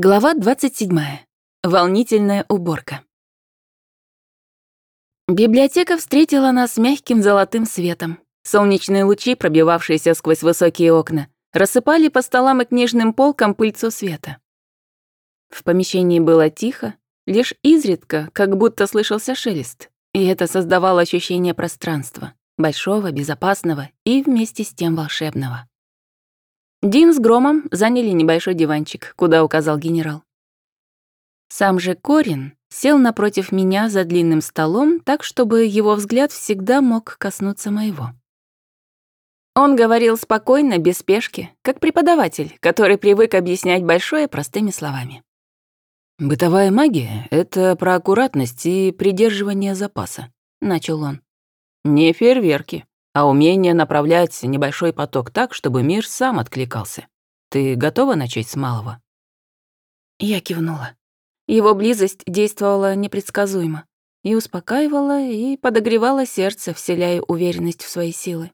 Глава 27. Волнительная уборка. Библиотека встретила нас мягким золотым светом. Солнечные лучи, пробивавшиеся сквозь высокие окна, рассыпали по столам и книжным полкам пыльцу света. В помещении было тихо, лишь изредка, как будто слышался шелест, и это создавало ощущение пространства, большого, безопасного и вместе с тем волшебного. Дин с Громом заняли небольшой диванчик, куда указал генерал. Сам же Корин сел напротив меня за длинным столом, так, чтобы его взгляд всегда мог коснуться моего. Он говорил спокойно, без спешки, как преподаватель, который привык объяснять большое простыми словами. «Бытовая магия — это про аккуратность и придерживание запаса», — начал он. «Не фейерверки а умение направлять небольшой поток так, чтобы мир сам откликался. Ты готова начать с малого? Я кивнула. Его близость действовала непредсказуемо и успокаивала, и подогревала сердце, вселяя уверенность в свои силы.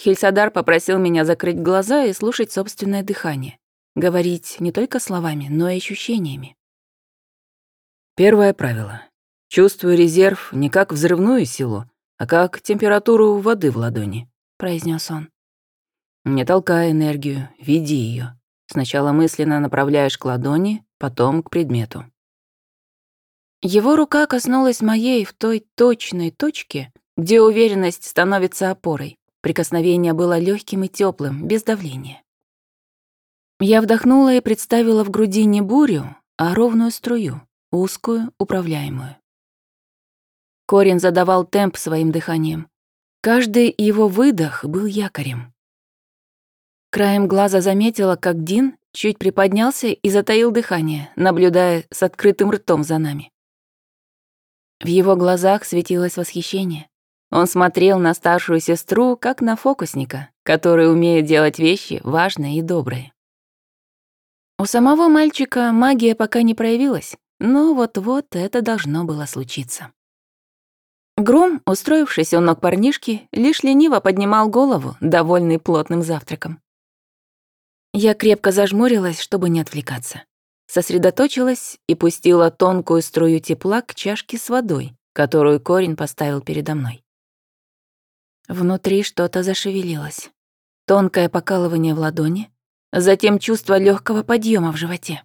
Хельсадар попросил меня закрыть глаза и слушать собственное дыхание, говорить не только словами, но и ощущениями. Первое правило. Чувствуй резерв не как взрывную силу, а как температуру воды в ладони», — произнес он. «Не толкай энергию, веди ее. Сначала мысленно направляешь к ладони, потом к предмету». Его рука коснулась моей в той точной точке, где уверенность становится опорой. Прикосновение было легким и теплым, без давления. Я вдохнула и представила в груди не бурю, а ровную струю, узкую, управляемую. Корин задавал темп своим дыханием. Каждый его выдох был якорем. Краем глаза заметила, как Дин чуть приподнялся и затаил дыхание, наблюдая с открытым ртом за нами. В его глазах светилось восхищение. Он смотрел на старшую сестру, как на фокусника, который умеет делать вещи важные и добрые. У самого мальчика магия пока не проявилась, но вот-вот это должно было случиться. Гром, устроившись у ног парнишки, лишь лениво поднимал голову, довольный плотным завтраком. Я крепко зажмурилась, чтобы не отвлекаться. Сосредоточилась и пустила тонкую струю тепла к чашке с водой, которую корень поставил передо мной. Внутри что-то зашевелилось. Тонкое покалывание в ладони, затем чувство легкого подъема в животе.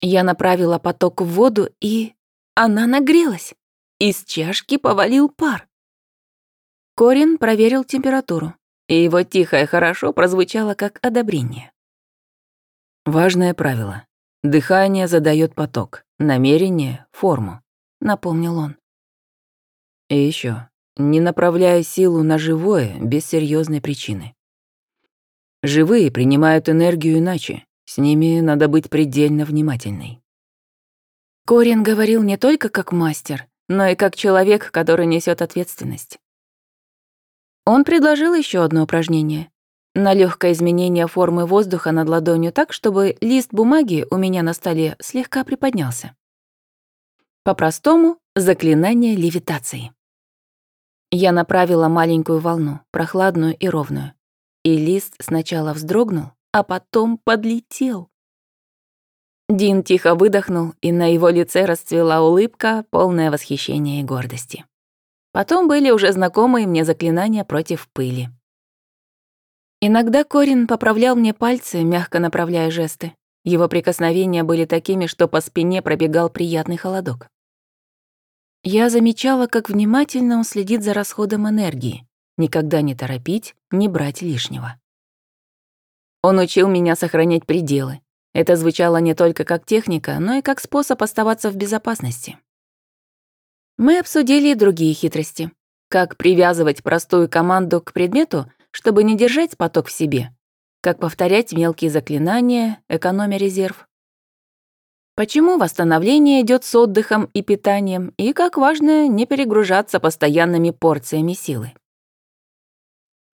Я направила поток в воду, и она нагрелась. Из чашки повалил пар. Корин проверил температуру, и его тихое «хорошо» прозвучало как одобрение. «Важное правило. Дыхание задает поток, намерение — форму», — напомнил он. «И еще, не направляя силу на живое без серьезной причины. Живые принимают энергию иначе, с ними надо быть предельно внимательной». Корин говорил не только как мастер, но и как человек, который несет ответственность. Он предложил еще одно упражнение на легкое изменение формы воздуха над ладонью так, чтобы лист бумаги у меня на столе слегка приподнялся. По-простому, заклинание левитации. Я направила маленькую волну, прохладную и ровную, и лист сначала вздрогнул, а потом подлетел. Дин тихо выдохнул, и на его лице расцвела улыбка, полное восхищения и гордости. Потом были уже знакомые мне заклинания против пыли. Иногда Корин поправлял мне пальцы, мягко направляя жесты. Его прикосновения были такими, что по спине пробегал приятный холодок. Я замечала, как внимательно он следит за расходом энергии, никогда не торопить, не брать лишнего. Он учил меня сохранять пределы, это звучало не только как техника, но и как способ оставаться в безопасности. Мы обсудили и другие хитрости. Как привязывать простую команду к предмету, чтобы не держать поток в себе. Как повторять мелкие заклинания, экономя резерв. Почему восстановление идет с отдыхом и питанием, и, как важно, не перегружаться постоянными порциями силы.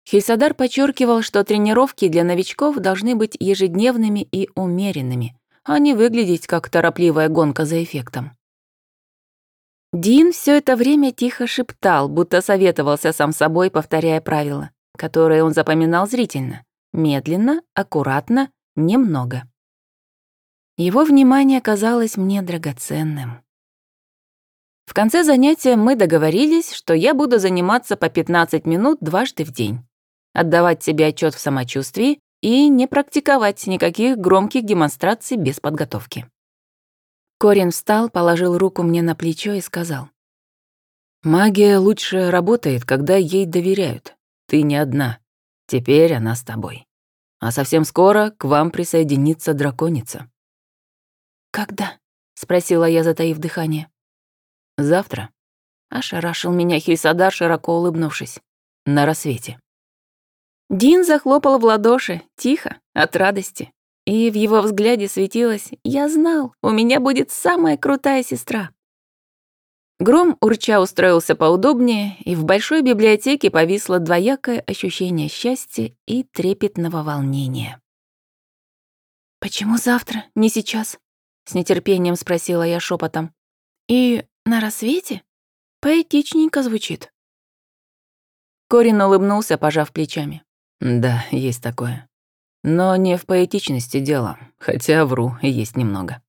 Хельсадар подчеркивал, что тренировки для новичков должны быть ежедневными и умеренными, а не выглядеть как торопливая гонка за эффектом. Дин все это время тихо шептал, будто советовался сам собой, повторяя правила, которые он запоминал зрительно. Медленно, аккуратно, немного. Его внимание казалось мне драгоценным. В конце занятия мы договорились, что я буду заниматься по 15 минут дважды в день, отдавать себе отчет в самочувствии и не практиковать никаких громких демонстраций без подготовки. Корин встал, положил руку мне на плечо и сказал. «Магия лучше работает, когда ей доверяют. Ты не одна. Теперь она с тобой. А совсем скоро к вам присоединится драконица». «Когда?» — спросила я, затаив дыхание. «Завтра», — ошарашил меня Хельсадар, широко улыбнувшись. «На рассвете». Дин захлопал в ладоши, тихо, от радости. И в его взгляде светилось «Я знал, у меня будет самая крутая сестра». Гром урча устроился поудобнее, и в большой библиотеке повисло двоякое ощущение счастья и трепетного волнения. «Почему завтра, не сейчас?» — с нетерпением спросила я шепотом. «И на рассвете? Поэтичненько звучит». Корин улыбнулся, пожав плечами. Да, есть такое. Но не в поэтичности дело, хотя вру, есть немного.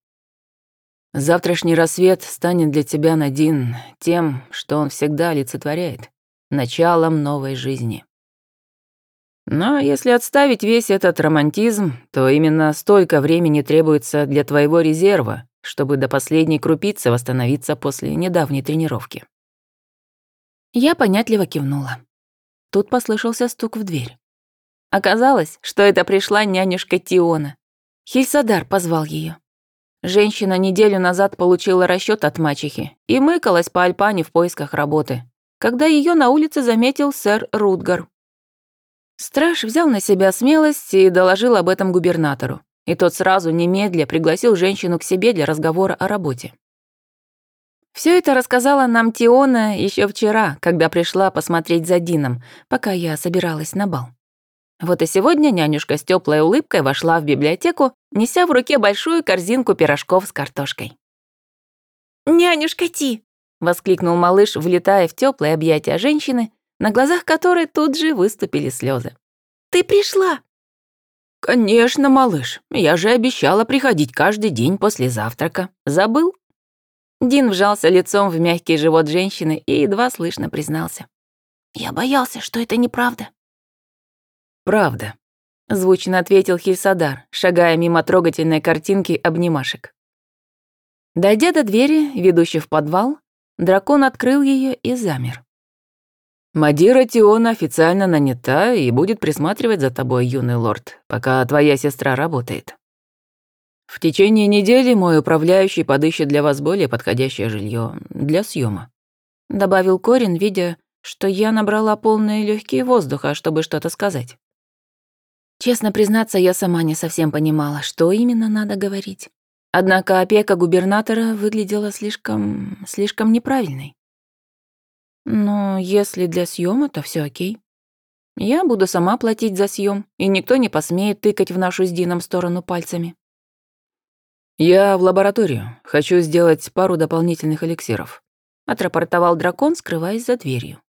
Завтрашний рассвет станет для тебя, Надин, тем, что он всегда олицетворяет, началом новой жизни. Но если отставить весь этот романтизм, то именно столько времени требуется для твоего резерва, чтобы до последней крупицы восстановиться после недавней тренировки. Я понятливо кивнула. Тут послышался стук в дверь. Оказалось, что это пришла нянюшка Тиона. Хильсадар позвал ее. Женщина неделю назад получила расчет от мачехи и мыкалась по Альпане в поисках работы, когда ее на улице заметил сэр Рутгар. Страж взял на себя смелость и доложил об этом губернатору, и тот сразу немедля пригласил женщину к себе для разговора о работе. Все это рассказала нам Тиона еще вчера, когда пришла посмотреть за Дином, пока я собиралась на бал. Вот и сегодня нянюшка с теплой улыбкой вошла в библиотеку, неся в руке большую корзинку пирожков с картошкой. «Нянюшка Ти!» — воскликнул малыш, влетая в теплое объятия женщины, на глазах которой тут же выступили слезы. «Ты пришла!» «Конечно, малыш. Я же обещала приходить каждый день после завтрака. Забыл?» Дин вжался лицом в мягкий живот женщины и едва слышно признался. «Я боялся, что это неправда». «Правда», — звучно ответил Хильсадар, шагая мимо трогательной картинки обнимашек. Дойдя до двери, ведущей в подвал, дракон открыл ее и замер. «Мадира Тиона официально нанята и будет присматривать за тобой, юный лорд, пока твоя сестра работает. В течение недели мой управляющий подыщет для вас более подходящее жилье для съема, добавил Корин, видя, что я набрала полные легкие воздуха, чтобы что-то сказать. Честно признаться, я сама не совсем понимала, что именно надо говорить. Однако опека губернатора выглядела слишком... слишком неправильной. Но если для съема, то все окей. Я буду сама платить за съем, и никто не посмеет тыкать в нашу с Дином сторону пальцами. «Я в лабораторию. Хочу сделать пару дополнительных эликсиров», — отрапортовал дракон, скрываясь за дверью.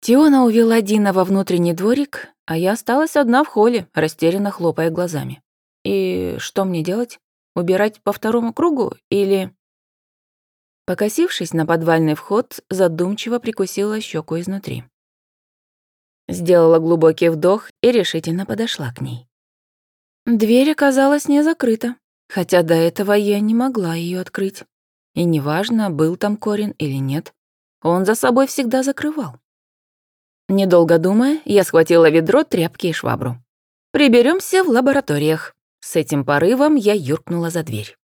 Тиона увела Дина во внутренний дворик, а я осталась одна в холле, растерянно хлопая глазами. И что мне делать? Убирать по второму кругу или... Покосившись на подвальный вход, задумчиво прикусила щеку изнутри. Сделала глубокий вдох и решительно подошла к ней. Дверь оказалась не закрыта, хотя до этого я не могла ее открыть. И неважно, был там Корин или нет, он за собой всегда закрывал. Недолго думая, я схватила ведро, тряпки и швабру. Приберемся в лабораториях. С этим порывом я юркнула за дверь.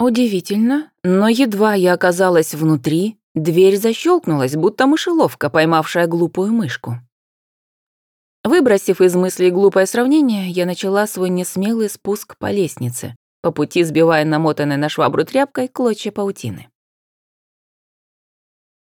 Удивительно, но едва я оказалась внутри, дверь защелкнулась, будто мышеловка, поймавшая глупую мышку. Выбросив из мыслей глупое сравнение, я начала свой несмелый спуск по лестнице, по пути сбивая намотанной на швабру тряпкой клочья паутины.